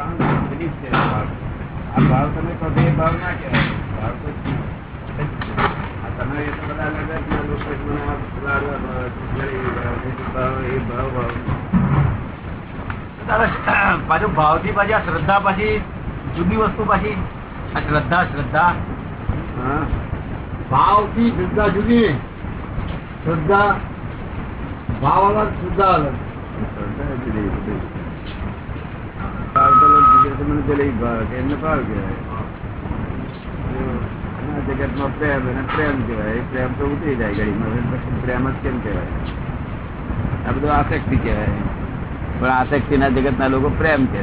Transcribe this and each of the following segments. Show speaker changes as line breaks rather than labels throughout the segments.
આ ભાવ તમે કહો એ ભાવ ના કહેવાય ભાવ તો જ છે. આ તમે બધા અલગ લોકો જ મને આ લાડવા ભાવ, એ ભાવ, ભાવ ભાવ.
પાછું ભાવથી પાછી આ શ્રદ્ધા પાછી જુદી વસ્તુ પાછી આ શ્રદ્ધા શ્રદ્ધા
ભાવથી શ્રદ્ધા જુદી શ્રદ્ધા ભાવ અલગ શ્રદ્ધા અલગ
શ્રદ્ધા જ લોકો મને જલેબી ભાવે કે એમને ભાવ કહેવાય. આ જગતમાં પ્રેમ એને પ્રેમ કહેવાય. પ્રેમ તો ઉતરી જાય ઘડીમાં. પ્રેમ જ કેમ કહેવાય? આ બધું આસક્તિ કહેવાય. પણ આસક્તિના જગતના લોકો પ્રેમ કે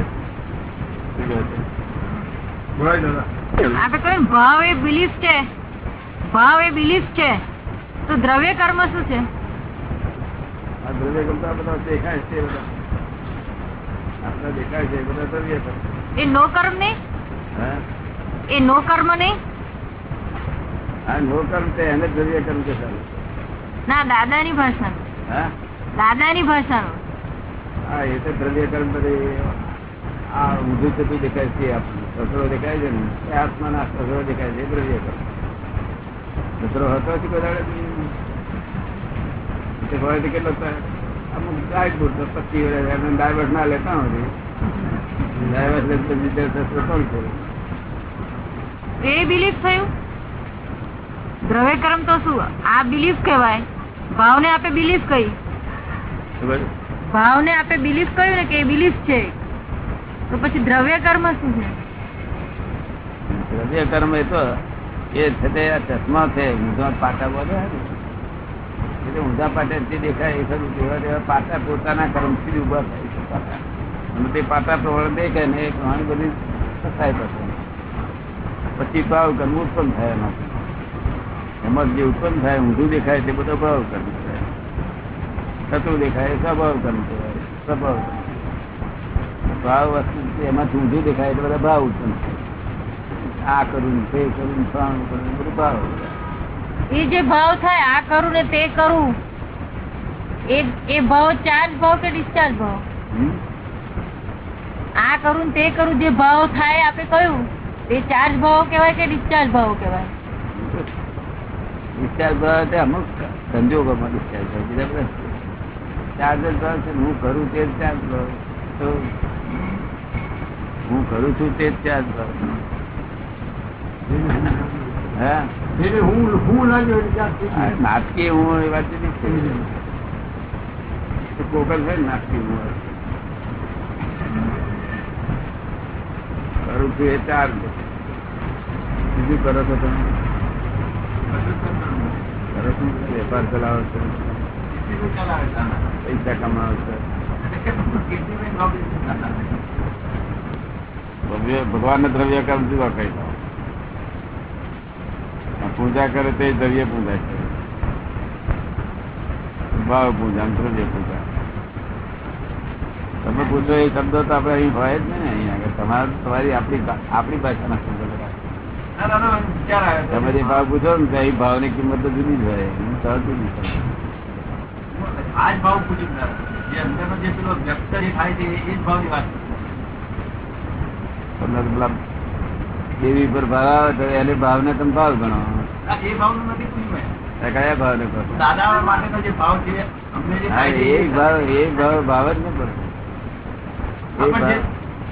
ભાવ એ બિલીફ છે. ભાવ એ બિલીફ છે. તો દ્રવ્ય કર્મ શું છે?
આ દ્રવ્ય તો બધા દેખાય છે બધા. આપણા દેખાય છે બધા દ્રવ્ય
એ નો કર્મ નહીં એ નો કર્મ નહીં
આ નો કર્મ છે એને દ્રવ્ય કર્મ કે ચાલે
ના દાદાની ભાષાનું.
હા?
દાદાની ભાષાનું.
હા એ તો દ્રવ્ય કર્મ બધી આ ઊંધું થતું દેખાય છે આપણને દેખાય છે ને એ આત્માના સસરો દેખાય છે દ્રવ્ય કર્મ. સસરો હતો જ કોઈ દાડે? બી? તે હોય તો કેટલો થાય? અમુક ગાય પૂરતો પચીસ વર્ષ ડાયવર્સ ના લેતા હોય ડાયવર્સ લે તો બીજા કોણ છે
એ બિલીફ થયું? દ્રવ્ય કર્મ તો શું? આ બિલીફ કહેવાય. ભાવને આપે બિલીફ કહી.
ભાવ
ભાવને આપે બિલીફ કહ્યું ને કે એ બિલીફ છે. તો પછી દ્રવ્ય કર્મ શું છે?
દ્રવ્ય કર્મ એ તો એ છે તે ચશ્મા છે પાટા બોલે એટલે ઊંધા પાટા જે દેખાય એ ખરું. તેવા તેવા પાટા પોતાના કર્મથી જ ઊભા થાય છે પાટા. અને તે પાટા પ્રમાણે દેખાય ને એ ઘણી બધી સફાઈ પડશે પછી ભાવ કર્મ ઉત્પન્ન થાય એમાંથી એમાં જે ઉત્પન્ન થાય, ઊંધું દેખાય તે બધો ભાવ કર્મ થાય થતું દેખાય સ્વભાવ કર્મ કહેવાય સ્વભાવ ભાવ વસ્તુ એમાંથી ઊંધું દેખાય એટલે બધા ભાવ ઉત્પન્ન થાય. આ કરું તે કરું ફલાણું કરું બધું ભાવ
એ જે ભાવ થાય આ કરું ને તે કરું. એ એ ભાવ ચાર્જ ભાવ કે ડિસ્ચાર્જ ભાવ? આ કરું તે કરું જે ભાવ થાય આપણે કહ્યું તે ચાર્જ ભાવ કહેવાય કે ડિસ્ચાર્જ ભાવ કહેવાય?
ડિસ્ચાર્જ ભાવ તે અમુક સંજોગોમાં ડિસ્ચાર્જ ભાવ. બીજા ચાર્જ જ ભાવ છે હું કરું તે ચાર્જ ભાવ. તો હું કરું છું તે ચાર્જ ભાવ. હા?
એટલે હું હું લાગ્યો એટલે ક્યાંક થઈ
આ
ગયું.
નાટકી હું એ વાત નથી તો કોકલ છે ને નાટકી હું કરું છું એ ચાર્જ બીજું કરો છો તમે કરો છો વેપાર ચલાવો છો પૈસા કમાવો છો ભવ્ય ભગવાન દ્રવ્ય કર્મ જુઓ કઈ દો આ પૂજા કરે તે દ્રવ્ય પૂજા છે ભાવ પૂજા દ્રવ્ય પૂજા. તમે પૂછો એ શબ્દો તો આપણે અહીં હોય જ ને અહીંયા આગળ. તમારે તમારી આપણી આપણી ભાષાના શબ્દો તમે જે ભાવ પૂછો ને તો એ ભાવની કિંમત તો જુદી જ હોય. સહજ જુદી
જ
દેવી પર ભાવ આવે તો એને ભાવને તમે ભાવ ગણો. કયા
દાદા માટેનો જે ભાવ છે થાય
જ ન પડે.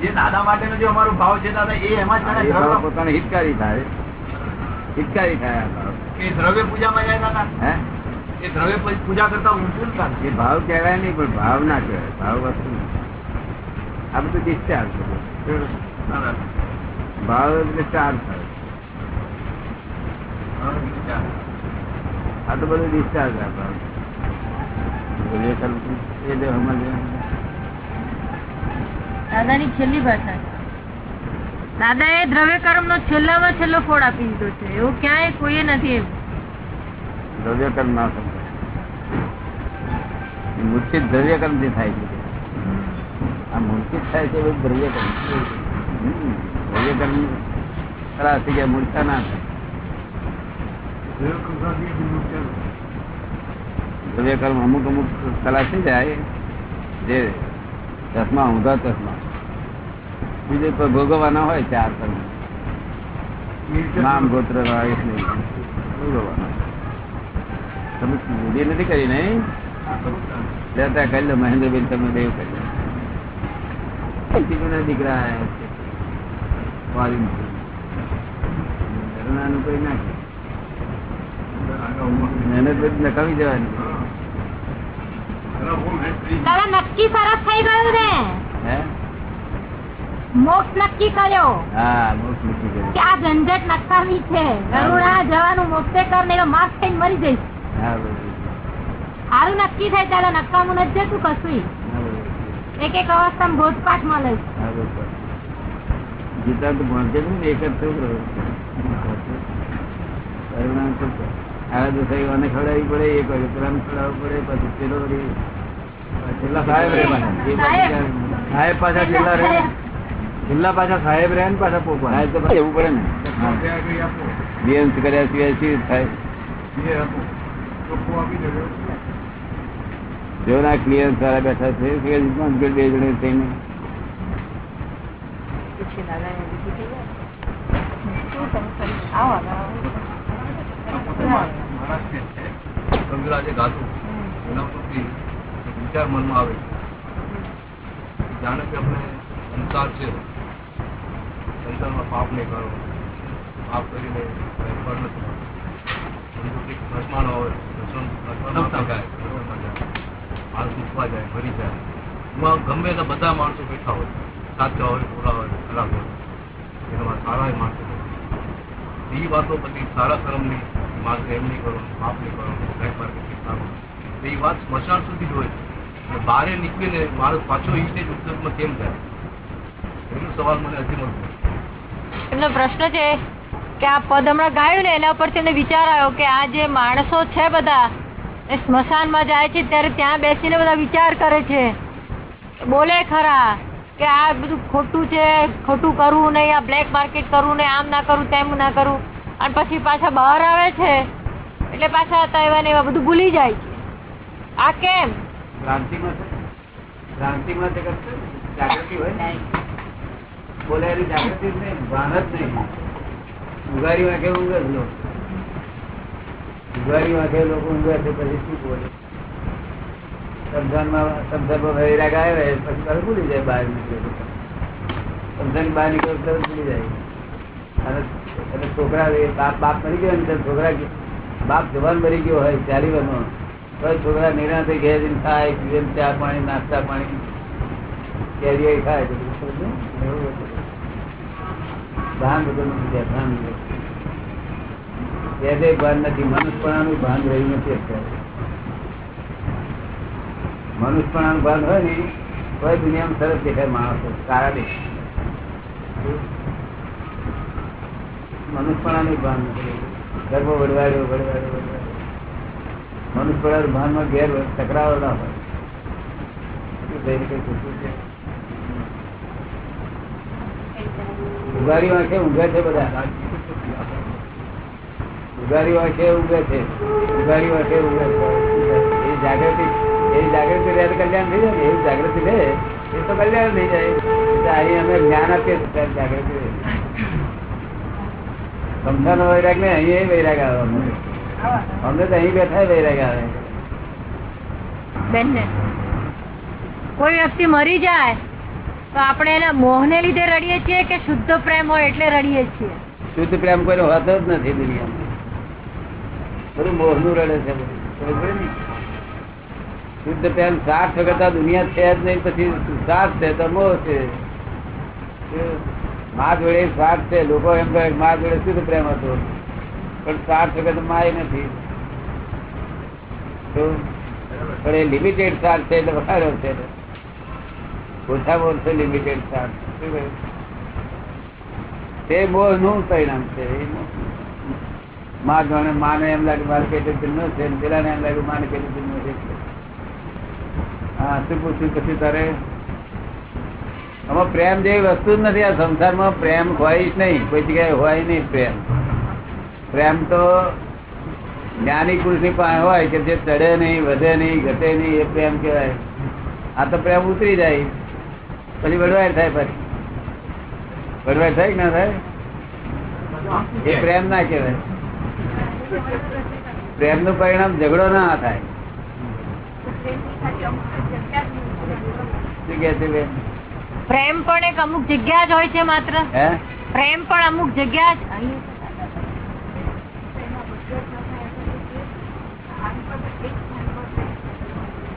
જે દાદા માટેનો જે અમારો ભાવ છે દાદા એ એમાં જ
હા,
મને
એ ભાવ
દ્રવ્ય?
પોતાને હિતકારી થાય. હિતકારી થાય
એ દ્રવ્ય પૂજામાં જાય દાદા?
હે?
એ દ્રવ્ય પૂજા કરતા ઊંચું ને દાદા
એ ભાવ કહેવાય નહીં પણ ભાવ ના કહેવાય ભાવ વસ્તુ. આ બધું ડિસ્ચાર્જ ભાવ એટલે ચાર્જ થાય. આ તો બધું ડિસ્ચાર્જ કર્મ
દાદાની છેલ્લી ભાષા. દાદા એ દ્રવ્ય કર્મનો છેલ્લામાં છેલ્લો ફોડ આપી દીધો છે. એવું ક્યાંય કોઈએ નથી એવું
દ્રવ્ય કર્મ ના સમજાય મૂર્છિત દ્રવ્ય કર્મ જે થાય છે. આ મૂર્છિત થાય છે એવું દ્રવ્ય કર્મ દ્રવ્ય કર્મ ખરા થઈ ગયા મૂર્છા ના થાય. દ્રવ્ય કર્મ અમુક અમુક થઈ જાય, જે ચશ્મા, ઊંધા ચશ્મા. બીજે કોઈ ભોગવવાના હોય ચાર તમે નામ ગોત્ર ભોગવવાના તમે વિધિ નથી કરી નહીં લેતા કરી લો મહેન્દ્રબેન તમે દેવ કરી લો. દીકરા આયા છે કોઈ નાખે. મહેનત બધી નકામી જવાની.
દાદા નક્કી સરસ થઈ ગયું ને.
હે?
મોક્ષ નક્કી કર્યો.
હા મોક્ષ નક્કી કર્યું.
કે આ ઝંઝટ નકામી છે. ગરુડા જવાનું મોક્ષે કર ને માફ થઈને મરી જઈશ. સારું નક્કી થાય દાદા નકામું નથી જતું કશું. એક એક અવસ્થામાં ભોજપાઠ મળે.
ગીતા તો ને એક જ આ દોસાઈ આને ખવડાવવી પડે એક વાગે પેલાને ખવડાવવું પડે પછી પેલો છેલ્લા સાહેબ રહે પાછા. સાહેબ. પાછા છેલ્લા રહે. છેલ્લા પાછા સાહેબ રહે ને પાછા પોપા. સાહેબ તો એવું પડે ને. બેન્સ કર્યા સિવાય શું થાય? જો ના ક્લિયર સારા બેઠા છે કે બે જણે થઈને.
કંગરા જે ગાતું એના પરથી વિચાર મનમાં આવે જાણે કે આપણે સંસાર છે સંસારમાં પાપ નહીં કરો પાપ કરીને ફળ નથી જાય. માણસ જાય એમાં ગમે એટલા બધા માણસો બેઠા હોય, સાચા હોય પૂરા હોય, ખરાબ હોય એનામાં સારા માણસો એ વાતો પછી સારા કર્મની માણસે એમ નહીં કરવાનું માફ નહીં કરવાનું બ્લેક માર્કેટ નહીં કરવાનું એ વાત સ્મશાન સુધી જ હોય અને બહારે નીકળીને માણસ પાછો એ જ ઉપયોગમાં કેમ જાય એનો સવાલ મને હજી મળતો
એમનો પ્રશ્ન છે કે આ પદ હમણાં ગાયું ને એના પરથી એમને વિચાર આવ્યો કે આ જે માણસો છે બધા એ સ્મશાનમાં જાય છે ત્યારે ત્યાં બેસીને બધા વિચાર કરે છે. બોલે ખરા કે આ બધું ખોટું છે, ખોટું કરવું નહીં, આ બ્લેક માર્કેટ કરવું નહીં, આમ ના કરું, તેમ ના કરું. અને પછી પાછા બહાર આવે છે. એટલે પાછા હતા એવા ને એવા બધું ભૂલી જાય છે. આ કેમ?
ક્રાંતિમાં છે. ક્રાંતિમાં તે કરશે ને, જાગૃતિ હોય? ને જાગૃતિ જ નહીં. ભાન જ નહીં. ઉઘારી વાંખે ઊંઘે જ લોકો. ઉઘારી વાંખે લોકો ઊંઘે છે પછી શું બોલે? સમજાનમાં સમજાનમાં વૈરાગ આવે પછી ભૂલી જાય બહાર નીકળે સમજણ બહાર નીકળે ભૂલી જાય. અને એટલે છોકરા બાપ બાપ મરી ગયો ને છોકરા બાપ જવાન મરી ગયો હોય, ચાલી વર્ષનો તો છોકરા નિરાંતે ઘેર ખાય, પીવે ચા પાણી, નાસ્તા પાણી. કેરીએ ખાય. ભાન ભાન. વેદે ભાન નથી. મનુષ્યપણાનું ભાન રહ્યું નથી અત્યારે. મનુષ્યપણાનું ભાન હોય ને તો દુનિયામાં સરસ દેખાય માણસો, સારા દેખાય. મનુષ્યપણાનું ભાન ગર્ભ વડવાડ્યો વડવાડ્યો વડવાડ્યો ભાનમાં ઘેર ટકરાવો ના હોય. છે. વાંખે ઊંઘે છે બધા. ઉઘાડી વાંખે ઊંઘે છે. ઉઘાડી વાંખે ઊંઘે છે. એ જાગૃતિ એ જાગૃતિ રહે કલ્યાણ થઈ જાય એવી જાગૃતિ રહે એ તો કલ્યાણ થઈ જાય. અહીં અમે જ્ઞાન આપીએ જાગૃતિ સમજાનો વૈરાગ ને અહીં વૈરાગ આવે અમને. તો અહીં બેઠા વૈરાગ આવે.
બેન કોઈ વ્યક્તિ મરી જાય તો આપણે એના મોહને લીધે રડીએ છીએ કે શુદ્ધ પ્રેમ હોય એટલે રડીએ છીએ?
શુદ્ધ પ્રેમ કોઈ હોતો જ નથી દુનિયામાં. બધું મોહનું રડે છે ને? શુદ્ધ પ્રેમ સ્વાર્થ કરતા દુનિયા છે જ નહીં પછી સ્વાર્થ છે તો મોહ છે. મા જોડે સ્વાર્થ છે, લોકો એમ કહે, મા જોડે શુદ્ધ પ્રેમ હતો? પણ સ્વાર્થ વગર માય નથી. પણ એ લિમિટેડ સ્વાર્થ છે, એટલે વધારે છે. ઓછામાં ઓછો લિમિટેડ સ્વાર્થ તે મોહનું પરિણામ છે. માં જાણે માને એમ લાગે, મારે કેટલું ચિહ્ન છે, ને પેલાને એમ લાગે માને કેટલી ચિહ્ન છે. હા, શું પૂછ્યું? પછી તારે? આમાં પ્રેમ જેવી વસ્તુ જ નથી. આ સંસારમાં પ્રેમ હોય જ નહીં. કોઈ જગ્યાએ હોય નહીં પ્રેમ. પ્રેમ તો જ્ઞાની પુરુષની પાસે હોય કે જે ચડે નહીં, વધે નહીં, ઘટે નહીં, એ પ્રેમ કહેવાય. આ તો પ્રેમ ઉતરી જાય. પછી વડવાય થાય પછી. વડવાય થાય કે ના થાય? એ પ્રેમ ના કહેવાય. પ્રેમનું પરિણામ ઝઘડો ના થાય. શું કે છે બેન?
પ્રેમ પણ એક અમુક જગ્યા જ હોય છે માત્ર.
હે?
પ્રેમ પણ અમુક જગ્યા જ.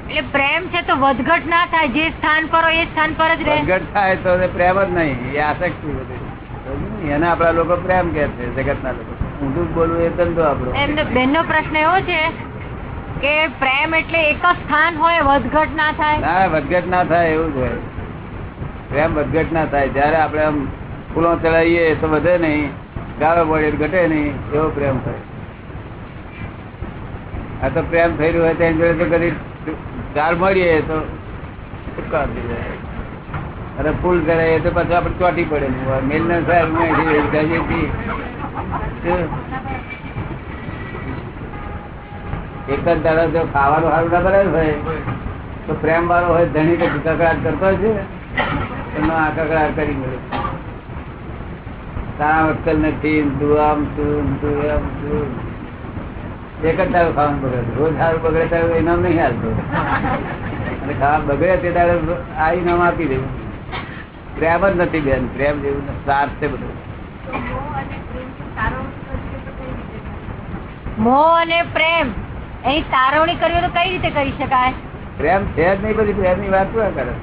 એટલે પ્રેમ છે તો વધઘટ ના થાય. જે સ્થાન પર હોય એ સ્થાન પર જ રહે.
વધઘટ થાય તો પ્રેમ જ નહીં. એ આસક્તિ બધી. એને આપડા લોકો પ્રેમ કે છે જગત ના લોકો. ઊંધું બોલવું એ ધંધો આપણો.
એમને બેનનો પ્રશ્ન એવો છે કે પ્રેમ એટલે એક જ સ્થાન હોય વધઘટ ના થાય.
ના વધઘટ ના થાય એવું જ હોય. પ્રેમ વધઘટ ના થાય, જયારે આપણે આમ ફૂલો ચડાવીએ તો વધે નહીં, ગાળો પડે ઘટે નહીં, એવો પ્રેમ થાય. આ તો પ્રેમ થઈ રહ્યો હોય તેની જોડે તો કદી ગાળ મળીએ તો થઈ જાય અરે ફૂલ કરે તો પછી આપણે ચોટી પડે. મેલ ના થાય. એક જ દાદા જો ખાવાનું સારું ના કરે હોય તો પ્રેમ વાળો હોય ધણી તો કકડાટ કરતો છે. એનો આ કરી મળે તારા અક્કલ નથી તું આમ તું તું આમ તું એક જ તારું ખાવાનું બગડે રોજ સારું બગડે તારું ઇનામ નહીં હાલતો અને ખાવા બગડે તે તારે આ ઇનામ આપી દેવું. પ્રેમ જ નથી બેન પ્રેમ જેવું સાર છે બધું.
મોહ અને પ્રેમ એની તારવણી કરવી તો કઈ રીતે કરી શકાય?
પ્રેમ છે જ નહીં બધી પ્રેમની વાત શું કરે?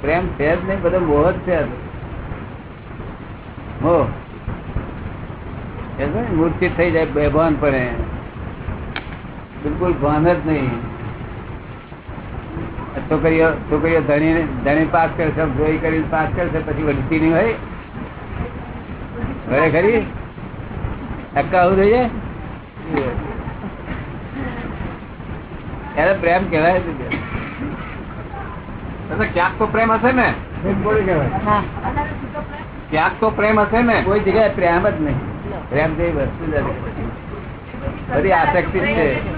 પ્રેમ છે જ નહીં, બધો મોહ જ છે. મોહ. મૂર્છિત થઈ જાય, બેભાન પડે બિલકુલ ભાન જ નહીં. છોકરીઓ છોકરીઓ ધણી ધણી પાસ કરશે, જોઈ કરીને પાસ કરશે, પછી વળતી નહીં હોય? ઘરે ખરી? ટક્કા આવું થઈ જાય? ત્યારે પ્રેમ કહેવાય
ક્યાંક તો પ્રેમ હશે ને?
બોલી
ક્યાંક તો પ્રેમ હશે ને?
કોઈ જગ્યાએ પ્રેમ જ નહીં. પ્રેમ જેવી વસ્તુ જ બધી આસક્તિ છે.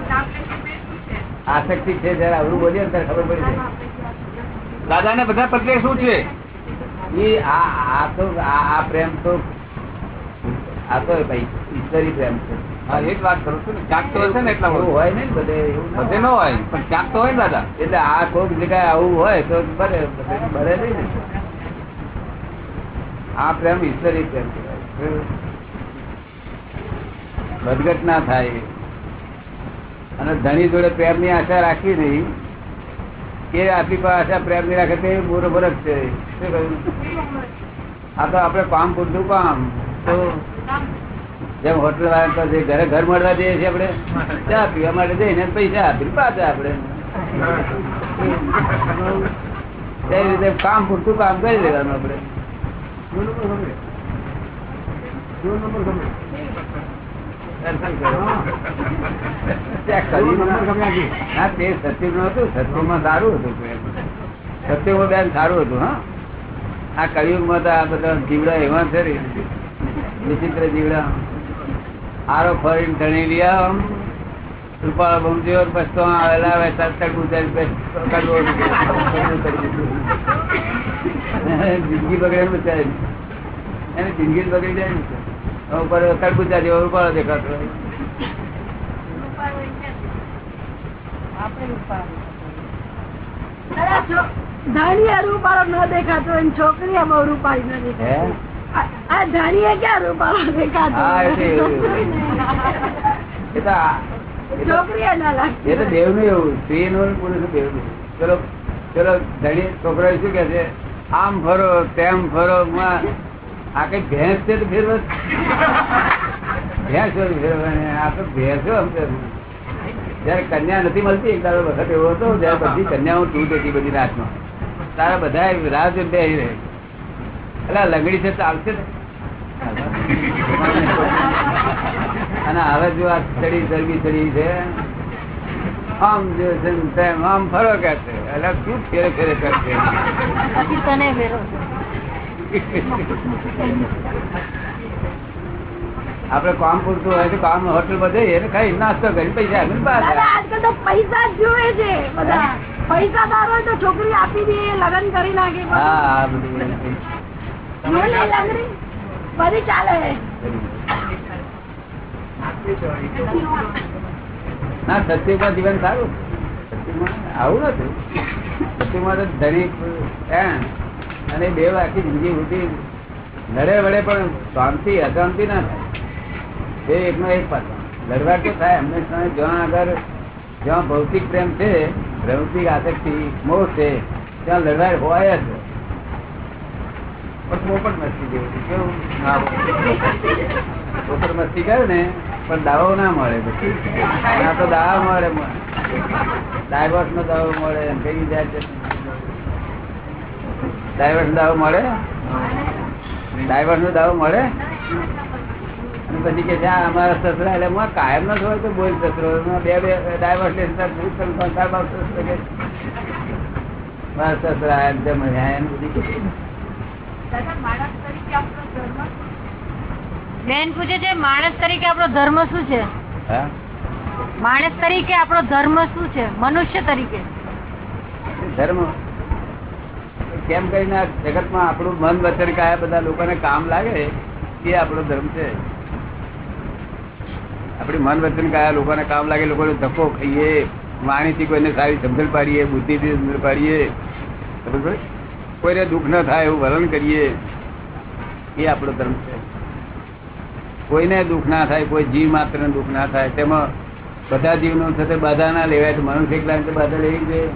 આસક્તિ છે જયારે આવડું બોલીએ ને ત્યારે ખબર પડી જાય.
દાદા ને બધા પ્રત્યે શું છે?
એ આ આ તો આ આ પ્રેમ તો આ તો ભાઈ ઈશ્વરી પ્રેમ છે.
જ છું ને. એટલા
આ કોઈક જગ્યાએ આવું હોય તો બને બને નહીં આ પ્રેમ ઈશ્વરી પ્રેમ વધઘટ થાય. અને ધણી જોડે પ્રેમની આશા રાખવી નહીં કે આટલી પાસે આશા પ્રેમની રાખે તે બુરો બરક છે. આ તો આપણે કામ પૂરતું કામ. તો જેમ હોટલ વાળા ઘરે ઘર મળવા જઈએ છીએ આપડે ચા પીવા માટે જઈને પૈસા આપીને પાછા આપડે એ રીતે કામ પૂરતું કામ કરી લેવાનું
આજે
હા, તે સત્યુગ હતું, સત્યુમાં સારું હતું. બેન સારું હતું, હા. આ કળિયુગમાં તો આ બધા જીવડા એવા છે વિચિત્ર જીવડા. આરો ફરીને ધણી લીયા આમ રૂપાળા આવેલા દીધું. જિંદગી બગડે જિંદગી જાય ને ઉપર તરબૂચા જેવો રૂપાળો દેખાતો.
ધાણીએ રૂપાળો ન દેખાતો છોકરીએ બહુ રૂપાળી ન આ- આ ક્યાં રૂપાળો દેખાતો?
હા,
હોય?
એટલે એવું. એ તો આ- એ તો-
છોકરીએ ના
એ તો દેવનું એવું. સ્ત્રી નું પુરુષ દેવનું ચલો ચલો ધણી છોકરા શું કે છે? આમ ફરો તેમ ફરો આ કઈ ભેંસ છે તો ફેરવ ભેંસ હોય ફેરવવાની આ તો ભેંસો છે. જયારે કન્યા નથી મળતી એક તારો વખત એવો હતો જયારે બધી કન્યાઓ તૂટ હતી બધી રાતમાં. તારા બધા રાહ બેસી રહે. એટલે લંગડી છે ચાલશે ને. અને હવે જો આ ચડી ચરબી ચડી છે આમ જો તેમ આમ ફરો કે છે. એટલે શું ફેરે ફેરે કરશે? આપડે કામ પૂરતું હોય તો કામ હોટલ બધે ખાઈ નાસ્તો કરી પૈસા
આજકાલ તો પૈસા જ જોવે છે બધા. પૈસાદાર હોય તો છોકરી આપી દે લગ્ન કરી નાખે.
હા બધું.
બધી ચાલે
ના સત્યુગમાં જીવન સારું. આવું નથી. સત્યુગમાં તો ધનિક અને બે આખી જિંદગી ઉઠી લડે વડે પણ શાંતિ અશાંતિ ના થાય. એ એકનો એક પાછો લડવા તો થાય હંમેશા જ્યાં આગળ જ્યાં ભૌતિક પ્રેમ છે ભૌતિક આસક્તિ મોહ છે ત્યાં લડવા હોય જ. પણ પોપટ મસ્તી જેવું પોપટ મસ્તી કરે ને, પણ દાવો ના મળે પછી. ના તો દાવા મળે ડાયવર્સ નો દાવો મળે કઈ જાય ડાયવર્સ દાવો મળે? ડાયવર્સ નો દાવો મળે? અને પછી કે જ્યાં અમારા સસરા એટલે હું કાયમ નો થયો તો બોલ સસરો. બે બે ડાયવર્સ લે સંસાર કે, મારા સસરા એમ તેમ એમ બધી
બેન પૂછે છે માણસ તરીકે આપણો ધર્મ શું છે? માણસ તરીકે આપણો ધર્મ શું છે? મનુષ્ય તરીકે.
ધર્મ? કેમ કરીને આ જગતમાં આપણું મન વચન કાયા બધા લોકોને કામ લાગે એ આપણો ધર્મ છે. આપણી મન વચન કાયા લોકોને કામ લાગે લોકોને ધક્કો ખાઈએ વાણીથી કોઈને સારી સમજણ પાડીએ બુદ્ધિથી સમજણ પાડીએ. ખબર પડી? કોઈને દુઃખ ન થાય એવું વલણ કરીએ, એ આપણો ધર્મ છે. કોઈને દુઃખ ના થાય, કોઈ જીવ માત્ર દુઃખ ના થાય, તેમાં બધા જીવનો થશે બાધા ના લેવાય, તો મનુષ્ય એકલા બાધા લેવી જોઈએ.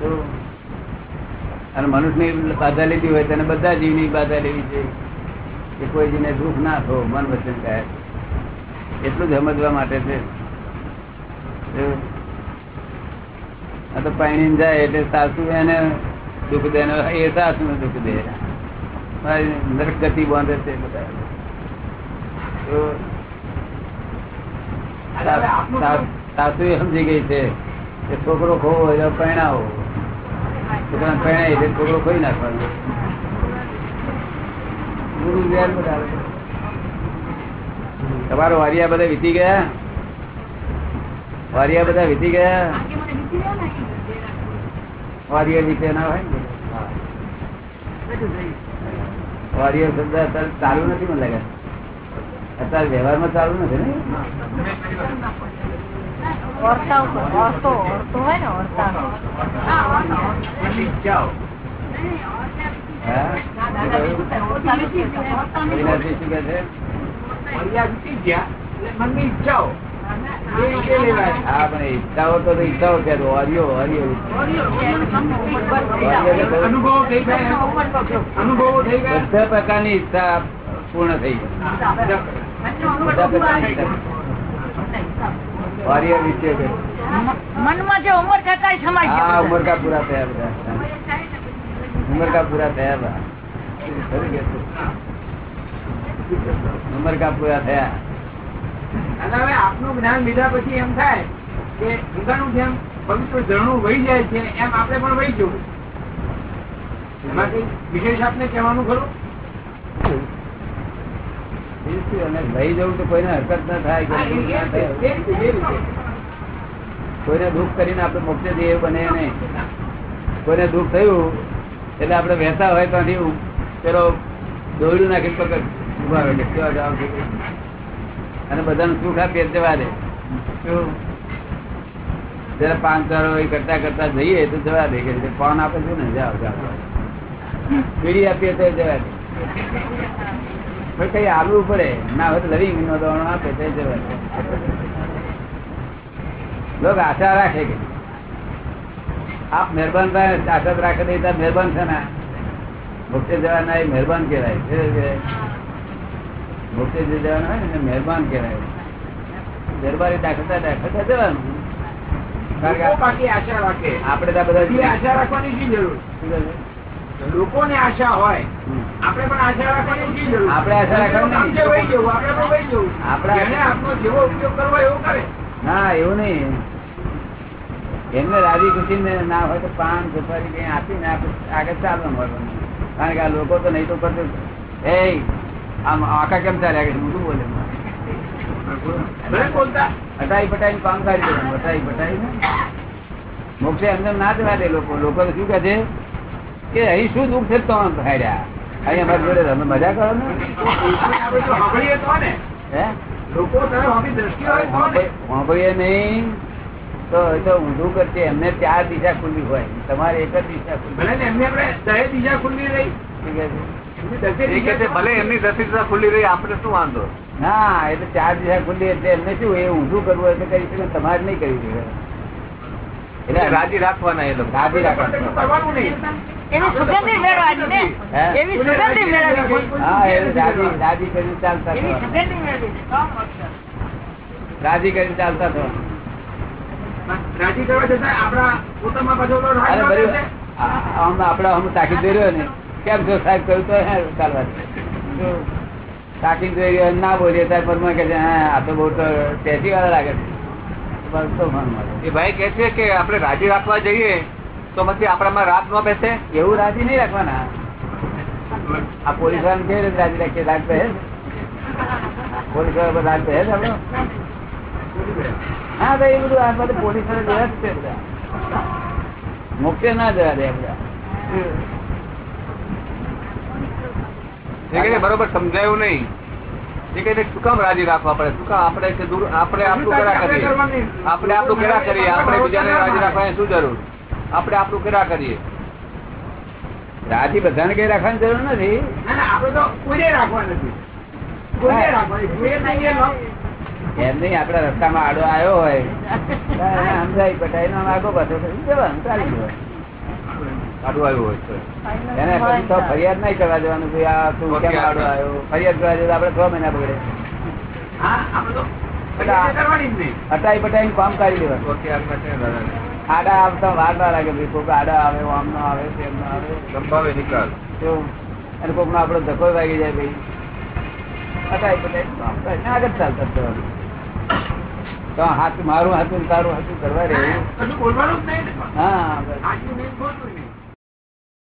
તો અને મનુષ્યની બાધા લીધી હોય તેને બધા જીવની બાધા લેવી જોઈએ. કે કોઈ જીવને દુઃખ ના થો મન વચન કહે એટલું જ સમજવા માટે છે. આ તો પાણી જાય એટલે સાસુ એને દુઃખ દે એ સાસુ ને દુઃખ દે. મારી નરક ગતિ બાંધે છે બધા સાસુ એ સમજી ગઈ છે કે છોકરો ખોવો હોય તો પરણાવો. છોકરાને પરણાય એટલે છોકરો ખોઈ નાખવાનો. ગુરુ. તમારો વારિયા બધા વીતી ગયા? વારિયા બધા વીતી ગયા? વારિયા વિશે ના હોય ને? વારિયા શબ્દ અત્યારે ચાલુ નથી મને લાગે. અત્યારે વ્યવહારમાં ચાલુ નથી ને?
મનની ઉપર
હા પણ ઈચ્છાઓ તો ઈચ્છાઓ બધા પ્રકારની ઈચ્છા પૂર્ણ થઈ બધા પ્રકારની ઈચ્છા વારિયો વિશે
મનમાં જે ઉંમર થતા સમાજ
હા ઉમર કા પૂરા થયા બધા. ઉમર કા પૂરા થયા બધા. ખરું કે છે? ઉમર કા પૂરા થયા.
અને હવે આપનું જ્ઞાન લીધા પછી એમ થાય કે ગંગાનું જેમ પવિત્ર ઝરણું વહી જાય છે એમ આપણે પણ વહી જવું એમાંથી વિશેષ આપને કહેવાનું ખરું?
લઈ જવું તો કોઈને હરકત ના થાય કોઈને દુઃખ કરીને આપણે મોક્ષે જઈએ એવું બને નહીં. કોઈને દુઃખ થયું એટલે આપણે વહેતા હોય ત્યાંથી પેલો દોડ્યું નાખી પકડ. ઊભા રહે કેવા જાવ છો કે. અને બધાને સુખ આપીએ જવા દે. જયારે પાંચ ચાર હોય કરતા કરતા જઈએ તો જવા દે. કે પાન આપે છે ને, જાઓ જાઓ. બીડી આપીએ તો જવા દે. પણ કઈ આવવું પડે. ના હોય તો લવિંગ નો દોણ આપે તો જવા દે. લોક આશા રાખે કે આપ મહેરબાન થાય આશા રાખે તો મહેરબાન છે ને. મોક્ષે જવાના એ મહેરબાન કહેવાય? જે જવાના હોય ને મહેરબાન કહેવાય. મહેરબાની દાખલતા દાખલતા જવાનું?
લોકોને આશા હોય. આપણે પણ આશા રાખવાની જરૂર?
આપણે આશા રાખવાની
આપણે
આપણે-
જેવો ઉપયોગ કરવો એવો કરે.
ના એવું નહીં. એમને રાજી ખુશી ને ના હોય તો પાન સુપારી કઈ આપીને આગળ ચાલવા મળવાનું કારણ કે આ લોકો તો નહીં તો કરતો એ આમ આખા કેમ ચાલ્યા કે શું બોલે? હટાઈ પટાઈ કામ કરી. દેવાનું હટાઈ પટાઈ મોક્ષે એમને ના જવા દે લોકો. લોકો તો શું કહે છે? કે અહીં શું દુઃખ છે તો હાર્યા અહીં અમારી જોડે તમે મજા કરો ને?
સાંભળીએ તો ને
હે?
લોકો તરફ આપણી દ્રષ્ટિ હોય તો ને
સાંભળીએ નહીં તો તો ઊંધું કરશે. એમને ચાર દિશા ખુલ્લી હોય. તમારે એક જ દિશા ખુલ્લી.
એમને આપણે દિશા ખુલ્લી રહી. એમની દસે
ભલે એમની દશિતા ખુલ્લી રહી આપણે શું વાંધો?
ના એ તો ચાર દિશા ખુલ્લી એટલે એમને શું એ ઊંધું કરવું એટલે કરી શકે તમારે નહીં કરી શકે.
એટલે રાજી રાખવાના એ લોકો.
રાજી રાખવાનું. હે? હા રાજી કરીને ચાલતા. રાજી
કરવા પોતામાં.
આમ આપડે આમ તાકી દઈ રહ્યો ને. કેમ છો સાહેબ? કહ્યું તો હે ચાલવા સાકી જોઈ ના બોલીએ ત્યારે પરમાં કે છે, હા આ તો બહુ તો ટેસી વાળા લાગે છે.
એ ભાઈ કે છે કે આપણે રાજી રાખવા જઈએ તો પછી આપણામાં રાત ન બેસે?
એવું રાજી નહીં રાખવાના. આ પોલીસવાળા કેવી રીતે રાજી રાખીએ? રાગ પહે પોલીસવાળા પહેરે છે આપણો? હા ભાઈ એ બધું આ બધું પોલીસવાળા જોયા જ છે બધા. મોક્ષે ના જવા દે બધા.
બરોબર સમજાયું નહીં. એ કે શું કામ રાજી રાખવા પડે? શું કામ? આપણે કે દૂર આપણે આપણું કર્યા કરીએ. આપણે આપણું કર્યા કરીએ. આપણે બીજાને રાજી રાખવાની શું જરૂર? આપણે આપણું કર્યા કરીએ.
રાજી બધાને કઈ રાખવાની જરૂર નથી.
આપણે તો કોઈને રાખવાનું નથી.
એમ નહીં આપડા રસ્તામાં આડો આવ્યો હોય. સમજાય પટાઈ નો આગો પાછો. જવાનું ચાલી જવાનું
આડું આવ્યું હોય તો.
એને પછી તો ફરિયાદ નહીં કરવા દેવાનું કે આ તું કેમ આડો આવ્યો? ફરિયાદ કરવા જોઈએ આપડે છ મહિના બગડે. અટાઈ પટાઈ કામ કાઢી દેવાનું. આડા આવતા વાર ના લાગે ભાઈ કોઈક આડા આવે આમ ના આવે તેમ ના આવે.
સંભાવે નિકાલ.
અને કોઈક નો આપડે ધક્કો વાગી જાય ભાઈ. અટાઈ પટાઈ કામ કાઢી. આગળ ચાલતા જવાનું. તો હાથ મારું હાથું ને તારું હાથું કરવા
ને.
હા